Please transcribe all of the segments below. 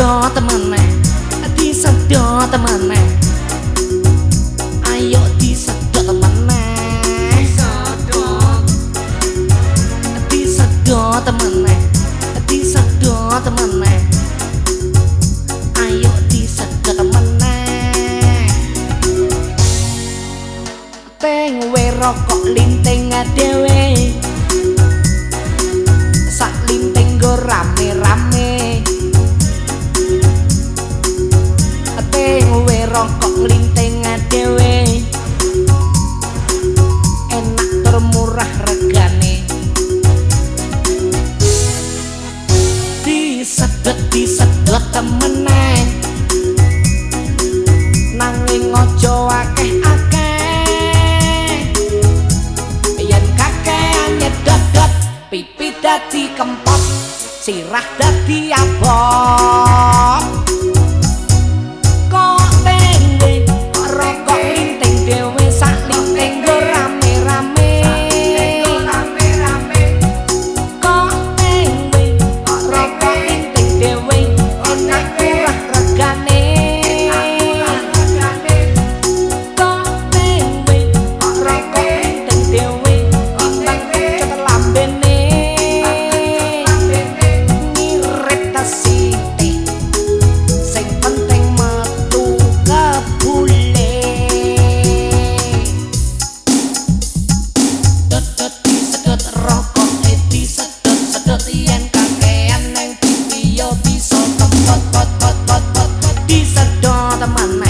sedot temen di sedot temen ayo di sedot temen di sedot temen di sedot temen ayo di sedot temen teng we rokok linting dhewe disedot disedot temenan nanging aja akeh-akeh. Yen kakean nyedot pipi dadi kempot sirah dadi abot disedot temane disedot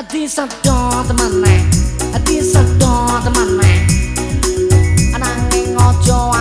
Temane Adi sedot temane Ananging aja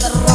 oh